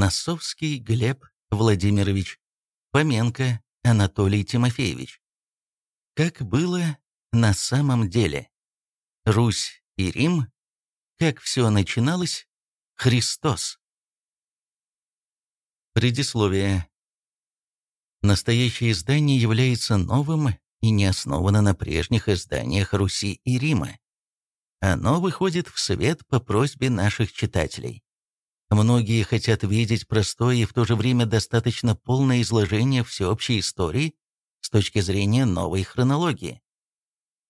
Носовский Глеб Владимирович, Поменко Анатолий Тимофеевич. Как было на самом деле? Русь и Рим? Как все начиналось? Христос. Предисловие. Настоящее издание является новым и не основано на прежних изданиях Руси и Рима. Оно выходит в свет по просьбе наших читателей. Многие хотят видеть простое и в то же время достаточно полное изложение всеобщей истории с точки зрения новой хронологии.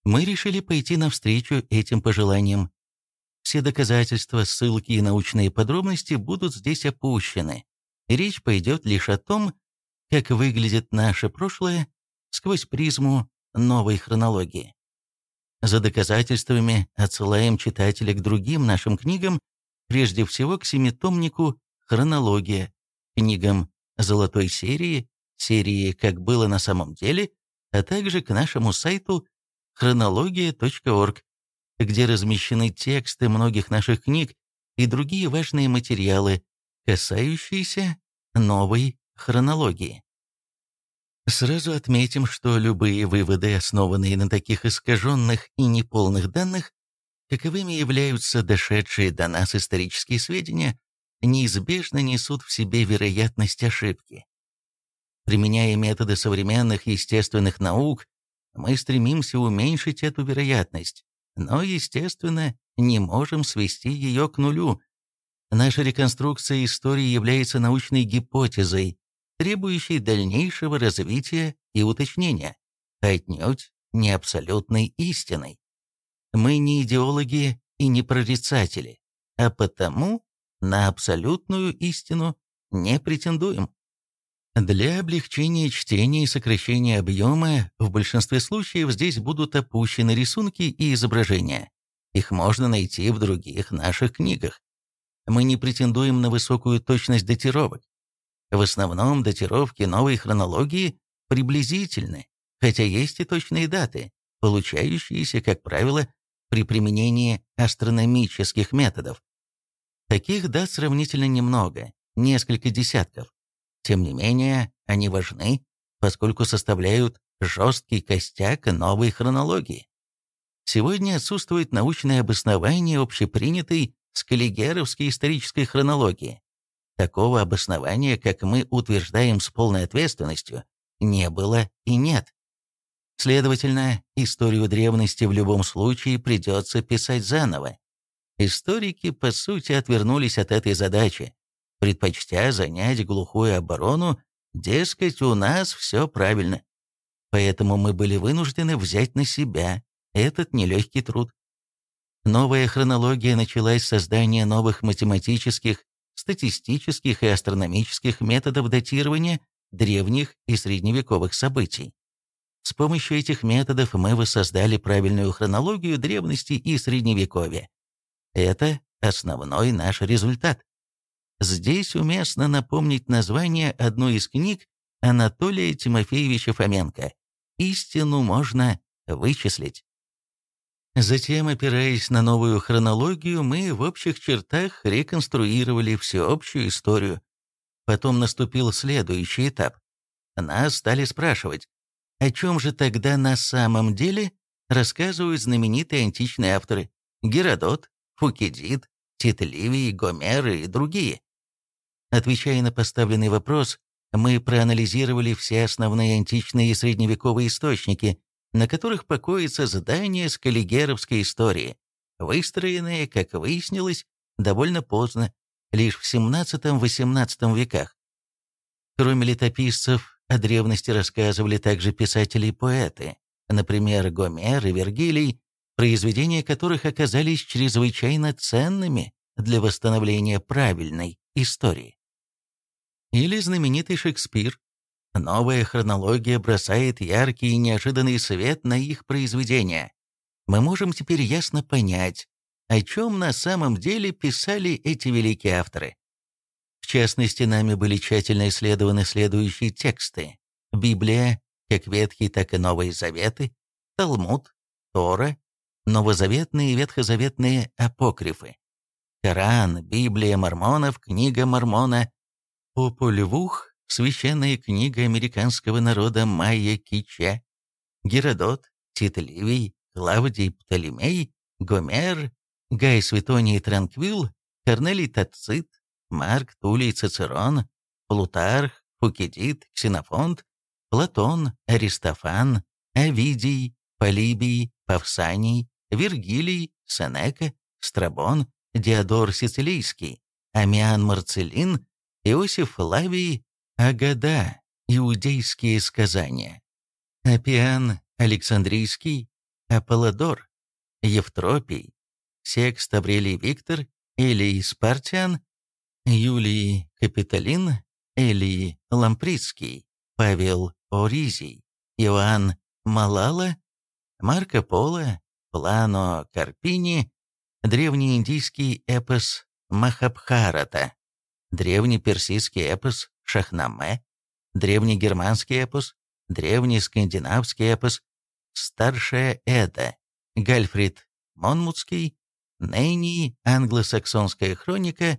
Мы решили пойти навстречу этим пожеланиям. Все доказательства, ссылки и научные подробности будут здесь опущены. Речь пойдет лишь о том, как выглядит наше прошлое сквозь призму новой хронологии. За доказательствами отсылаем читателя к другим нашим книгам, Прежде всего к семитомнику «Хронология», книгам «Золотой серии», серии «Как было на самом деле», а также к нашему сайту хронология.орг, где размещены тексты многих наших книг и другие важные материалы, касающиеся новой хронологии. Сразу отметим, что любые выводы, основанные на таких искаженных и неполных данных, каковыми являются дошедшие до нас исторические сведения, неизбежно несут в себе вероятность ошибки. Применяя методы современных естественных наук, мы стремимся уменьшить эту вероятность, но, естественно, не можем свести ее к нулю. Наша реконструкция истории является научной гипотезой, требующей дальнейшего развития и уточнения, отнюдь не абсолютной истиной. Мы не идеологи и не прорицатели, а потому на абсолютную истину не претендуем. Для облегчения чтения и сокращения объема в большинстве случаев здесь будут опущены рисунки и изображения. Их можно найти в других наших книгах. Мы не претендуем на высокую точность датировок. В основном датировки новой хронологии приблизительны, хотя есть и точные даты, получающиеся, как правило, при применении астрономических методов. Таких дат сравнительно немного, несколько десятков. Тем не менее, они важны, поскольку составляют жесткий костяк новой хронологии. Сегодня отсутствует научное обоснование общепринятой скаллигеровской исторической хронологии. Такого обоснования, как мы утверждаем с полной ответственностью, не было и нет. Следовательно, историю древности в любом случае придется писать заново. Историки, по сути, отвернулись от этой задачи, предпочтя занять глухую оборону, дескать, у нас все правильно. Поэтому мы были вынуждены взять на себя этот нелегкий труд. Новая хронология началась с создания новых математических, статистических и астрономических методов датирования древних и средневековых событий. С помощью этих методов мы воссоздали правильную хронологию древности и средневековья. Это основной наш результат. Здесь уместно напомнить название одной из книг Анатолия Тимофеевича Фоменко «Истину можно вычислить». Затем, опираясь на новую хронологию, мы в общих чертах реконструировали всеобщую историю. Потом наступил следующий этап. Нас стали спрашивать, о чем же тогда на самом деле рассказывают знаменитые античные авторы Геродот, Фукидид, Тит Ливий, Гомер и другие? Отвечая на поставленный вопрос, мы проанализировали все основные античные и средневековые источники, на которых покоится здание скаллигеровской истории, выстроенные, как выяснилось, довольно поздно, лишь в XVII-XVIII веках. Кроме летописцев, о древности рассказывали также писатели и поэты, например, Гомер и Вергилий, произведения которых оказались чрезвычайно ценными для восстановления правильной истории. Или знаменитый Шекспир. Новая хронология бросает яркий и неожиданный свет на их произведения. Мы можем теперь ясно понять, о чем на самом деле писали эти великие авторы. Частности, нами были тщательно исследованы следующие тексты. Библия, как Ветхий, так и Новые Заветы, Талмуд, Тора, новозаветные и ветхозаветные апокрифы, Коран, Библия мормонов, Книга Мормона, Популь Вух, священная книга американского народа Майя Кича, Геродот, Тит Ливий, Клавдий Птолемей, Гомер, Гай Светоний Транквил, Корнелий Тацит, Марк Тулей Цицерон, Плутарх, Фукидид, Ксенофонт, Платон, Аристофан, Овидий, Полибий, Павсаний, Вергилий, Сенека, Страбон, Диодор Сицилийский, Амиан Марцелин, Иосиф Флавий, Агада, иудейские сказания, Апиан Александрийский, Аполлодор, Евтропий, Секст Аврелий Виктор, Элий Спартиан, Юлий Капитолин, Элий Лампритский, Павел Оризий, Иоанн Малала, Марко Поло, Плано Карпини, древнеиндийский эпос Махабхарата, древнеперсидский эпос Шахнаме, древнегерманский эпос, древнескандинавский эпос Старшая Эда, Гальфрид Монмутский, Нейни, англосаксонская хроника,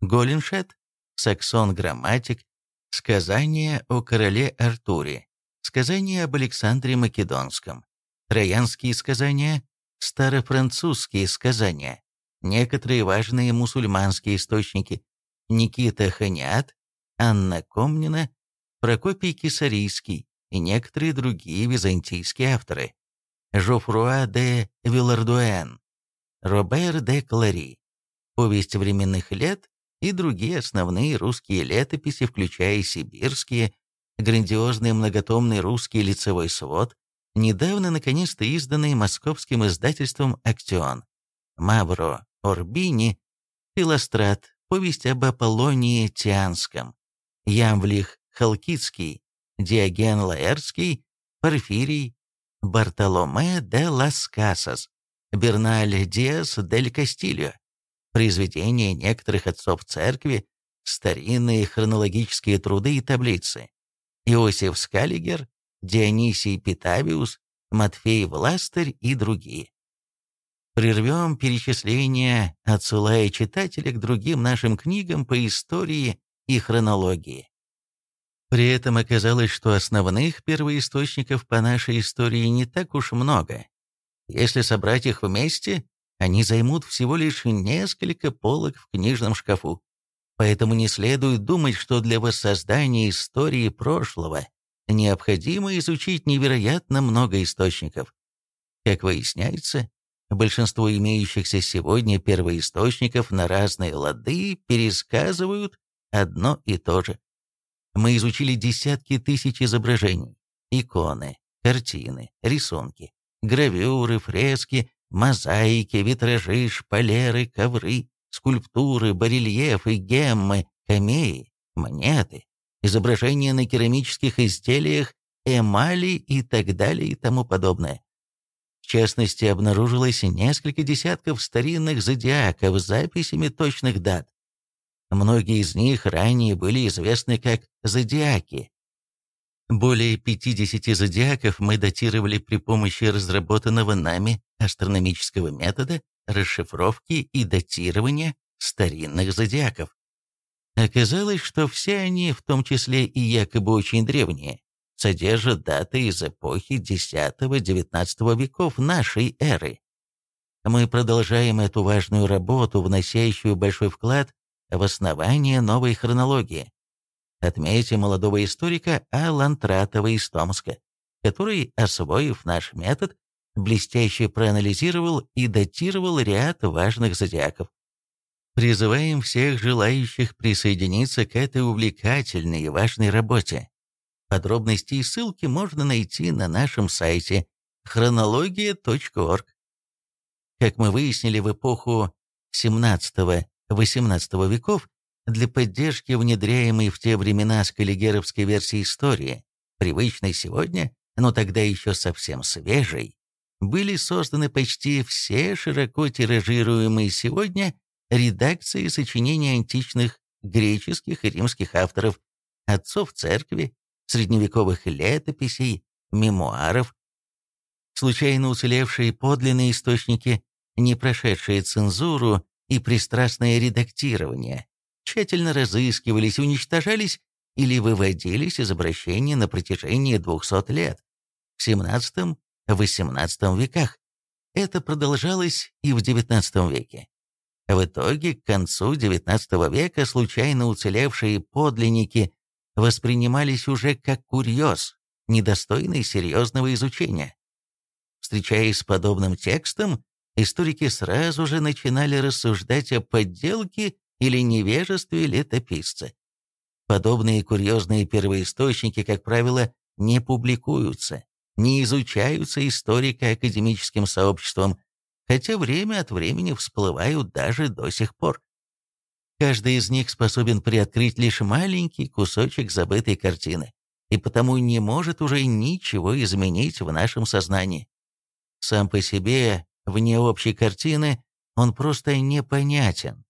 Голиншет, саксон-грамматик, сказания о короле Артуре, сказания об Александре Македонском, троянские сказания, старофранцузские сказания, некоторые важные мусульманские источники, Никита Ханиат, Анна Комнина, Прокопий Кисарийский и некоторые другие византийские авторы. Жофруа де Вилардуэн, Робер де Клари, «Повесть временных лет» и другие основные русские летописи, включая сибирские, грандиозный многотомный русский лицевой свод, недавно наконец-то изданный московским издательством «Актион», Мавро Орбини, Филострат, повесть об Аполлонии Тианском, Ямвлих Халкидский, Диоген Лаэртский, Порфирий, Бартоломе де лас Касас, Берналь Диас дель Кастильо, произведения некоторых отцов церкви, старинные хронологические труды и таблицы, Иосиф Скаллигер, Дионисий Питавиус, Матфей Властырь и другие. Прервем перечисление, отсылая читателя к другим нашим книгам по истории и хронологии. При этом оказалось, что основных первоисточников по нашей истории не так уж много. Если собрать их вместе, они займут всего лишь несколько полок в книжном шкафу. Поэтому не следует думать, что для воссоздания истории прошлого необходимо изучить невероятно много источников. Как выясняется, большинство имеющихся сегодня первоисточников на разные лады пересказывают одно и то же. Мы изучили десятки тысяч изображений, иконы, картины, рисунки, гравюры, фрески, мозаики, витражи, шпалеры, ковры, скульптуры, барельефы, геммы, камеи, монеты, изображения на керамических изделиях, эмали и так далее и тому подобное. В частности, обнаружилось несколько десятков старинных зодиаков с записями точных дат. Многие из них ранее были известны как зодиаки. Более 50 зодиаков мы датировали при помощи разработанного нами астрономического метода расшифровки и датирования старинных зодиаков. Оказалось, что все они, в том числе и якобы очень древние, содержат даты из эпохи X-XIX веков нашей эры. Мы продолжаем эту важную работу, вносящую большой вклад в основание новой хронологии. Отметим молодого историка Алан Тратова из Томска, который, освоив наш метод, блестяще проанализировал и датировал ряд важных зодиаков. Призываем всех желающих присоединиться к этой увлекательной и важной работе. Подробности и ссылки можно найти на нашем сайте chronologia.org. Как мы выяснили в эпоху XVII-XVIII веков, для поддержки внедряемой в те времена скаллигеровской версии истории, привычной сегодня, но тогда еще совсем свежей, были созданы почти все широко тиражируемые сегодня редакции сочинений античных греческих и римских авторов, отцов церкви, средневековых летописей, мемуаров, случайно уцелевшие подлинные источники, не прошедшие цензуру и пристрастное редактирование, тщательно разыскивались, уничтожались или выводились из обращения на протяжении 200 лет, в XVII-XVIII веках. Это продолжалось и в XIX веке. В итоге, к концу XIX века случайно уцелевшие подлинники воспринимались уже как курьез, недостойный серьезного изучения. Встречаясь с подобным текстом, историки сразу же начинали рассуждать о подделке или невежестве летописца. Подобные курьезные первоисточники, как правило, не публикуются, не изучаются историко-академическим сообществом, хотя время от времени всплывают даже до сих пор. Каждый из них способен приоткрыть лишь маленький кусочек забытой картины, и потому не может уже ничего изменить в нашем сознании. Сам по себе, вне общей картины, он просто непонятен.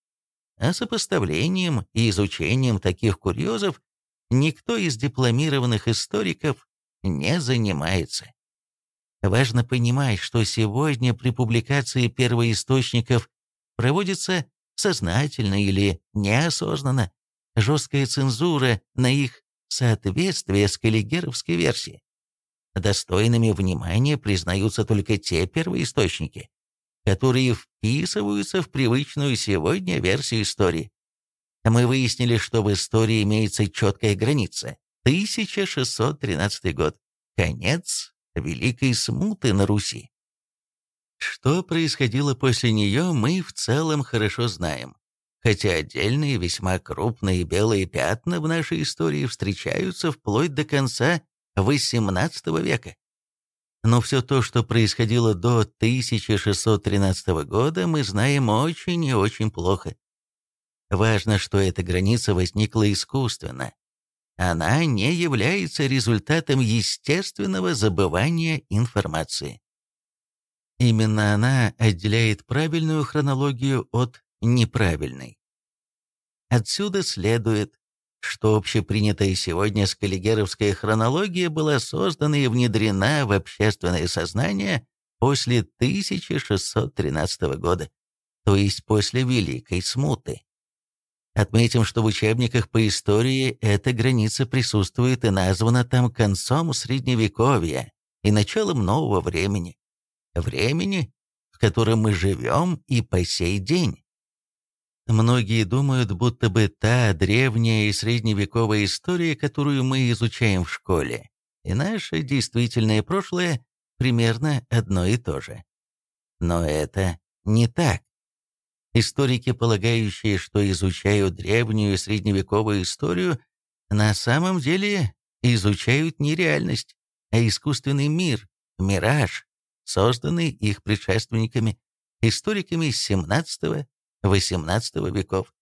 А сопоставлением и изучением таких курьезов никто из дипломированных историков не занимается. Важно понимать, что сегодня при публикации первоисточников проводится сознательно или неосознанно жесткая цензура на их соответствие с каллигеровской версией. Достойными внимания признаются только те первоисточники, которые вписываются в привычную сегодня версию истории. Мы выяснили, что в истории имеется четкая граница. 1613 год. Конец Великой Смуты на Руси. Что происходило после нее, мы в целом хорошо знаем. Хотя отдельные весьма крупные белые пятна в нашей истории встречаются вплоть до конца XVIII века. Но все то, что происходило до 1613 года, мы знаем очень и очень плохо. Важно, что эта граница возникла искусственно, она не является результатом естественного забывания информации. Именно она отделяет правильную хронологию от неправильной. Отсюда следует, что общепринятая сегодня скаллигеровская хронология была создана и внедрена в общественное сознание после 1613 года, то есть после Великой Смуты. Отметим, что в учебниках по истории эта граница присутствует и названа там концом Средневековья и началом нового времени. Времени, в котором мы живем и по сей день. Многие думают, будто бы та древняя и средневековая история, которую мы изучаем в школе, и наше действительное прошлое примерно одно и то же. Но это не так. Историки, полагающие, что изучают древнюю средневековую историю, на самом деле изучают не реальность, а искусственный мир, мираж, созданный их предшественниками, историками XVII-XVIII веков.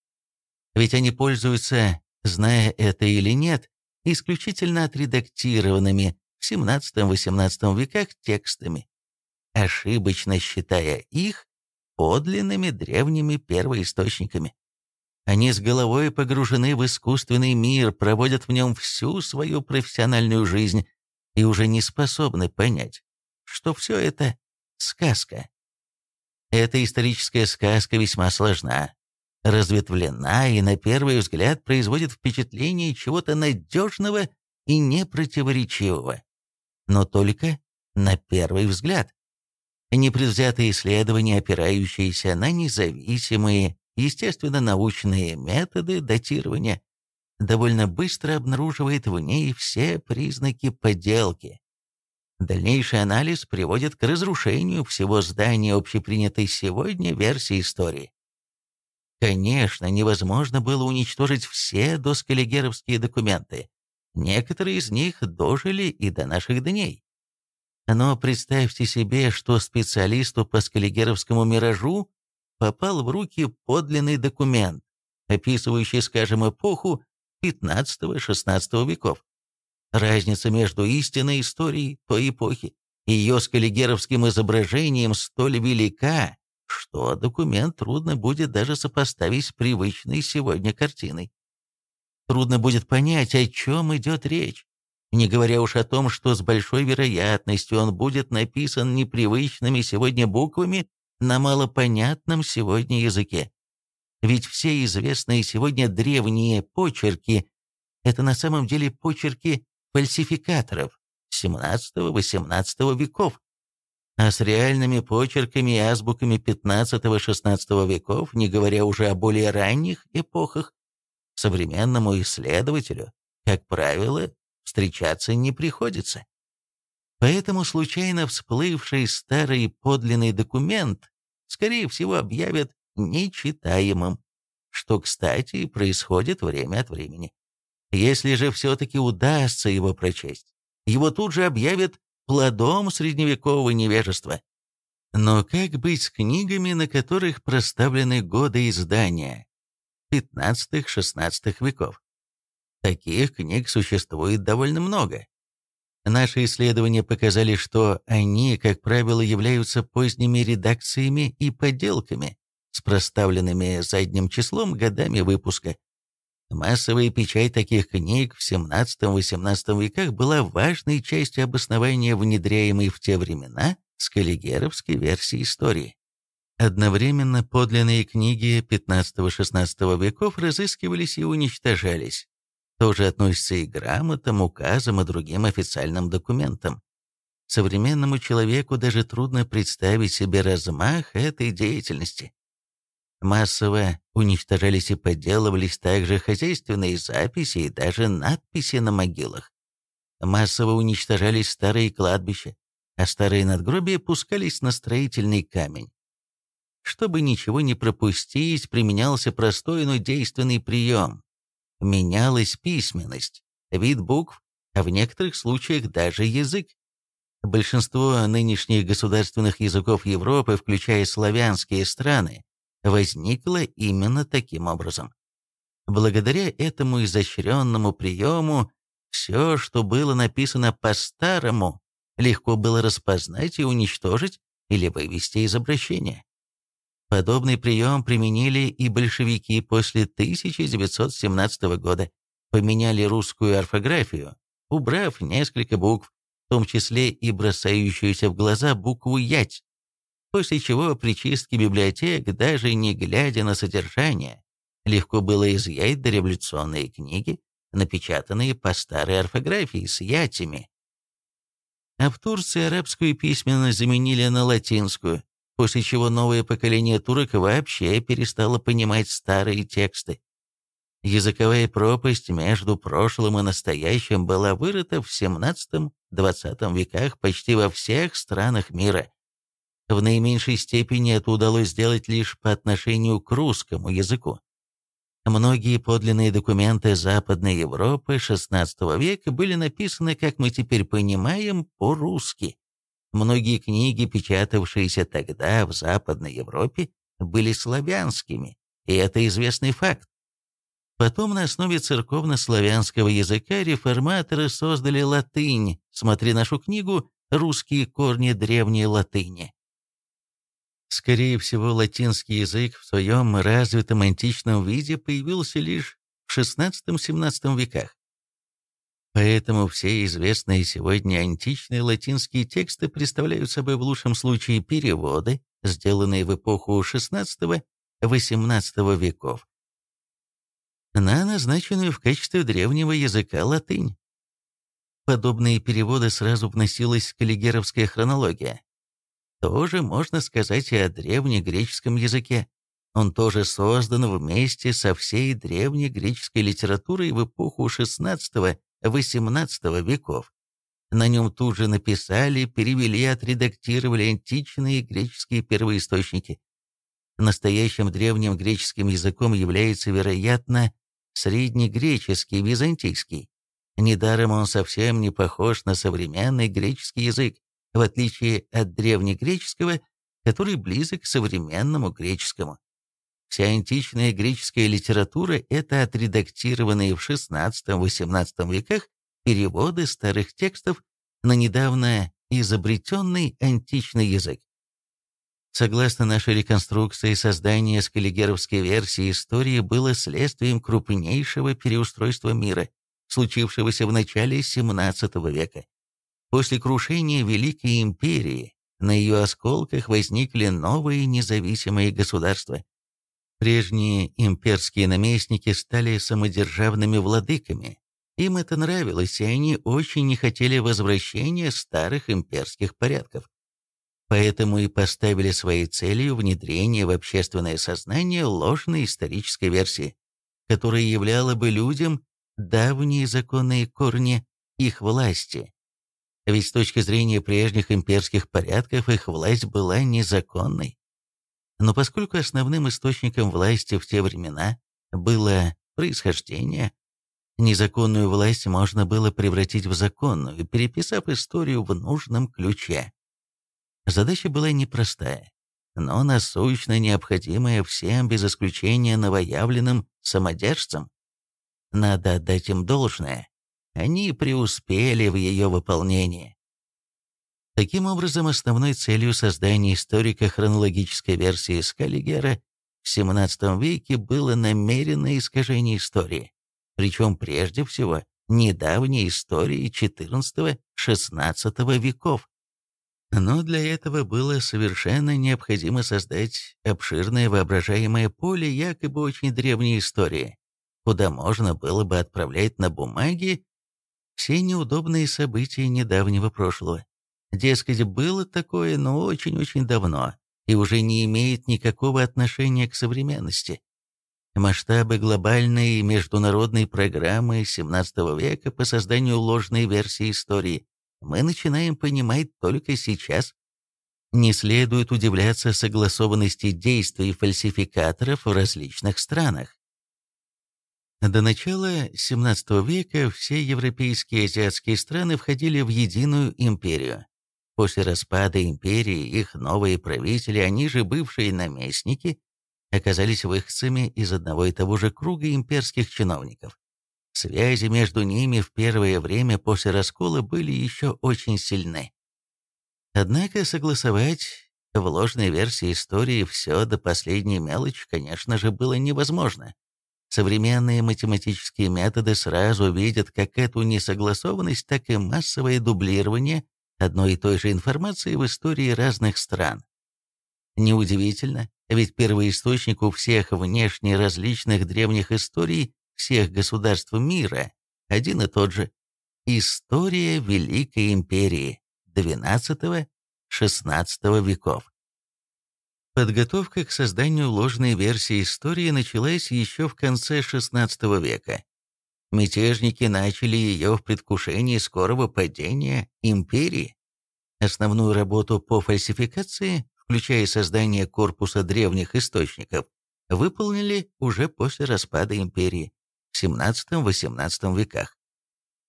Ведь они пользуются, зная это или нет, исключительно отредактированными в XVII-XVIII веках текстами, ошибочно считая их подлинными древними первоисточниками. Они с головой погружены в искусственный мир, проводят в нем всю свою профессиональную жизнь и уже не способны понять, что все это сказка. Эта историческая сказка весьма сложна, разветвлена и на первый взгляд производит впечатление чего-то надежного и непротиворечивого. Но только на первый взгляд непредвзятые исследования, опирающиеся на независимые, естественно-научные методы датирования, довольно быстро обнаруживает в ней все признаки подделки. Дальнейший анализ приводит к разрушению всего здания общепринятой сегодня версии истории. Конечно, невозможно было уничтожить все доскаллигеровские документы. Некоторые из них дожили и до наших дней. Но представьте себе, что специалисту по скаллигеровскому миражу попал в руки подлинный документ, описывающий, скажем, эпоху XV-XVI веков. Разница между истинной историей той эпохи и ее скаллигеровским изображением столь велика, что документ трудно будет даже сопоставить с привычной сегодня картиной. Трудно будет понять, о чем идет речь не говоря уж о том, что с большой вероятностью он будет написан непривычными сегодня буквами на малопонятном сегодня языке. Ведь все известные сегодня древние почерки – это на самом деле почерки фальсификаторов XVII-XVIII веков. А с реальными почерками и азбуками XV-XVI веков, не говоря уже о более ранних эпохах, современному исследователю, как правило, встречаться не приходится. Поэтому случайно всплывший старый подлинный документ, скорее всего, объявят нечитаемым, что, кстати, происходит время от времени. Если же все-таки удастся его прочесть, его тут же объявят плодом средневекового невежества. Но как быть с книгами, на которых проставлены годы издания 15-16 веков? Таких книг существует довольно много. Наши исследования показали, что они, как правило, являются поздними редакциями и подделками с проставленными задним числом годами выпуска. Массовая печать таких книг в XVII-XVIII веках была важной частью обоснования внедряемой в те времена скаллигеровской версии истории. Одновременно подлинные книги XV-XVI веков разыскивались и уничтожались. Тоже относится и к грамотам, указам и другим официальным документам. Современному человеку даже трудно представить себе размах этой деятельности. Массово уничтожались и подделывались также хозяйственные записи и даже надписи на могилах. Массово уничтожались старые кладбища, а старые надгробия пускались на строительный камень. Чтобы ничего не пропустить, применялся простой, но действенный прием. Менялась письменность, вид букв, а в некоторых случаях даже язык. Большинство нынешних государственных языков Европы, включая славянские страны, возникла именно таким образом. Благодаря этому изощренному приему все, что было написано по-старому, легко было распознать и уничтожить или вывести из обращения. Подобный прием применили и большевики после 1917 года, поменяли русскую орфографию, убрав несколько букв, в том числе и бросающуюся в глаза букву «ять», после чего при чистке библиотек, даже не глядя на содержание, легко было изъять дореволюционные книги, напечатанные по старой орфографии с ятями. А в Турции арабскую письменность заменили на латинскую, после чего новое поколение турок вообще перестало понимать старые тексты. Языковая пропасть между прошлым и настоящим была вырыта в XVII-XX веках почти во всех странах мира. В наименьшей степени это удалось сделать лишь по отношению к русскому языку. Многие подлинные документы Западной Европы XVI века были написаны, как мы теперь понимаем, по-русски. Многие книги, печатавшиеся тогда в Западной Европе, были славянскими, и это известный факт. Потом на основе церковно-славянского языка реформаторы создали латынь, смотри нашу книгу «Русские корни древней латыни». Скорее всего, латинский язык в своем развитом античном виде появился лишь в XVI-XVII веках. Поэтому все известные сегодня античные латинские тексты представляют собой в лучшем случае переводы, сделанные в эпоху XVI-XVIII веков, на назначенную в качестве древнего языка латынь. Подобные переводы сразу вносилась каллигеровская хронология, тоже можно сказать и о древнегреческом языке. Он тоже создан вместе со всей древнегреческой литературой в эпоху XVI-XVIII веков. На нем тут же написали, перевели, отредактировали античные греческие первоисточники. Настоящим древним греческим языком является, вероятно, среднегреческий, византийский. Недаром он совсем не похож на современный греческий язык в отличие от древнегреческого, который близок к современному греческому. Вся античная греческая литература – это отредактированные в XVI-XVIII веках переводы старых текстов на недавно изобретенный античный язык. Согласно нашей реконструкции, создание скаллигеровской версии истории было следствием крупнейшего переустройства мира, случившегося в начале XVII века. После крушения Великой Империи на ее осколках возникли новые независимые государства. Прежние имперские наместники стали самодержавными владыками. Им это нравилось, и они очень не хотели возвращения старых имперских порядков. Поэтому и поставили своей целью внедрение в общественное сознание ложной исторической версии, которая являла бы людям давние законные корни их власти. Ведь с точки зрения прежних имперских порядков их власть была незаконной. Но поскольку основным источником власти в те времена было происхождение, незаконную власть можно было превратить в законную, переписав историю в нужном ключе. Задача была непростая, но насущно необходимая всем без исключения новоявленным самодержцам. Надо отдать им должное. Они преуспели в ее выполнении. Таким образом, основной целью создания историко-хронологической версии Скаллигера в XVII веке было намеренное искажение истории, причем прежде всего недавней истории XIV-XVI веков. Но для этого было совершенно необходимо создать обширное воображаемое поле якобы очень древней истории, куда можно было бы отправлять на бумаге все неудобные события недавнего прошлого. Дескать, было такое, но очень-очень давно, и уже не имеет никакого отношения к современности. Масштабы глобальной международной программы XVII века по созданию ложной версии истории мы начинаем понимать только сейчас. Не следует удивляться согласованности действий фальсификаторов в различных странах. До начала XVII века все европейские и азиатские страны входили в единую империю. После распада империи их новые правители, они же бывшие наместники, оказались выходцами из одного и того же круга имперских чиновников. Связи между ними в первое время после раскола были еще очень сильны. Однако согласовать в ложной версии истории все до последней мелочи, конечно же, было невозможно. Современные математические методы сразу видят как эту несогласованность, так и массовое дублирование одной и той же информации в истории разных стран. Неудивительно, ведь первоисточник у всех внешне различных древних историй всех государств мира один и тот же. История Великой Империи XII-XVI веков. Подготовка к созданию ложной версии истории началась еще в конце XVI века. Мятежники начали ее в предвкушении скорого падения империи. Основную работу по фальсификации, включая создание корпуса древних источников, выполнили уже после распада империи в XVII-XVIII веках.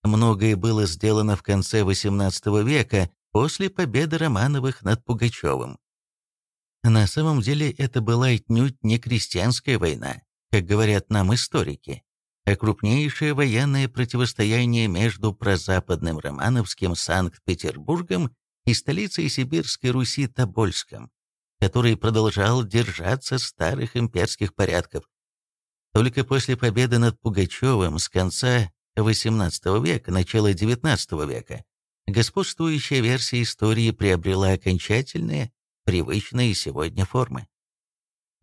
Многое было сделано в конце XVIII века после победы Романовых над Пугачевым. На самом деле это была отнюдь не крестьянская война, как говорят нам историки, крупнейшее военное противостояние между прозападным Романовским Санкт-Петербургом и столицей Сибирской Руси Тобольском, который продолжал держаться старых имперских порядков, только после победы над Пугачевым с конца XVIII века, начала XIX века, господствующая версия истории приобрела окончательные, привычные сегодня формы.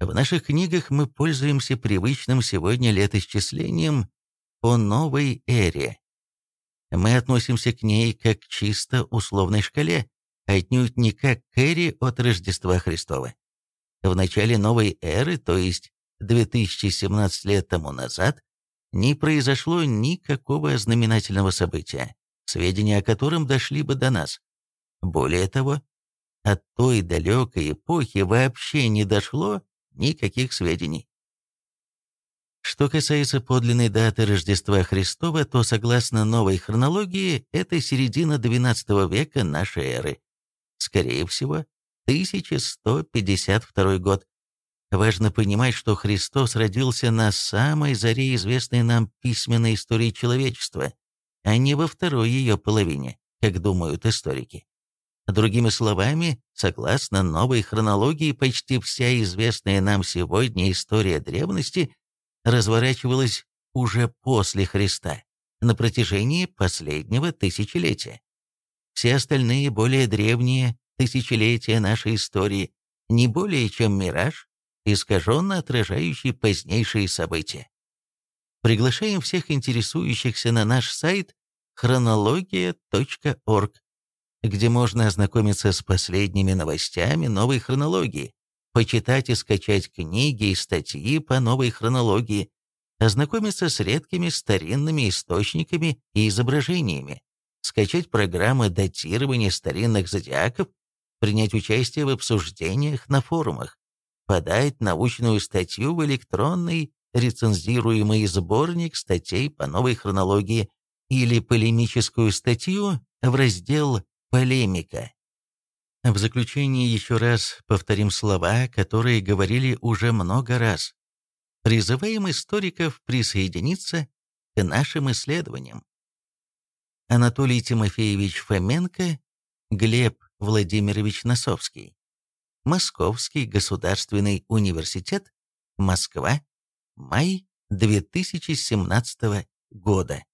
В наших книгах мы пользуемся привычным сегодня летосчислением по новой эре. Мы относимся к ней как к чисто условной шкале, отнюдь не как к эре от Рождества Христова. В начале новой эры, то есть 2017 лет тому назад не произошло никакого знаменательного события, сведения о котором дошли бы до нас. Более того, от той далекой эпохи вообще не дошло никаких сведений. Что касается подлинной даты Рождества Христова, то, согласно новой хронологии, это середина XII века нашей эры. Скорее всего, 1152 год, Важно понимать, что Христос родился на самой заре известной нам письменной истории человечества, а не во второй ее половине, как думают историки. Другими словами, согласно новой хронологии, почти вся известная нам сегодня история древности разворачивалась уже после Христа, на протяжении последнего тысячелетия. Все остальные более древние тысячелетия нашей истории не более чем мираж, искаженно отражающий позднейшие события. Приглашаем всех интересующихся на наш сайт хронология.орг, где можно ознакомиться с последними новостями новой хронологии, почитать и скачать книги и статьи по новой хронологии, ознакомиться с редкими старинными источниками и изображениями, скачать программы датирования старинных зодиаков, принять участие в обсуждениях на форумах, подать научную статью в электронный рецензируемый сборник статей по новой хронологии или полемическую статью в раздел «Полемика». В заключение еще раз повторим слова, которые говорили уже много раз. Призываем историков присоединиться к нашим исследованиям. Анатолий Тимофеевич Фоменко, Глеб Владимирович Носовский. Московский государственный университет, Москва, май 2017 года.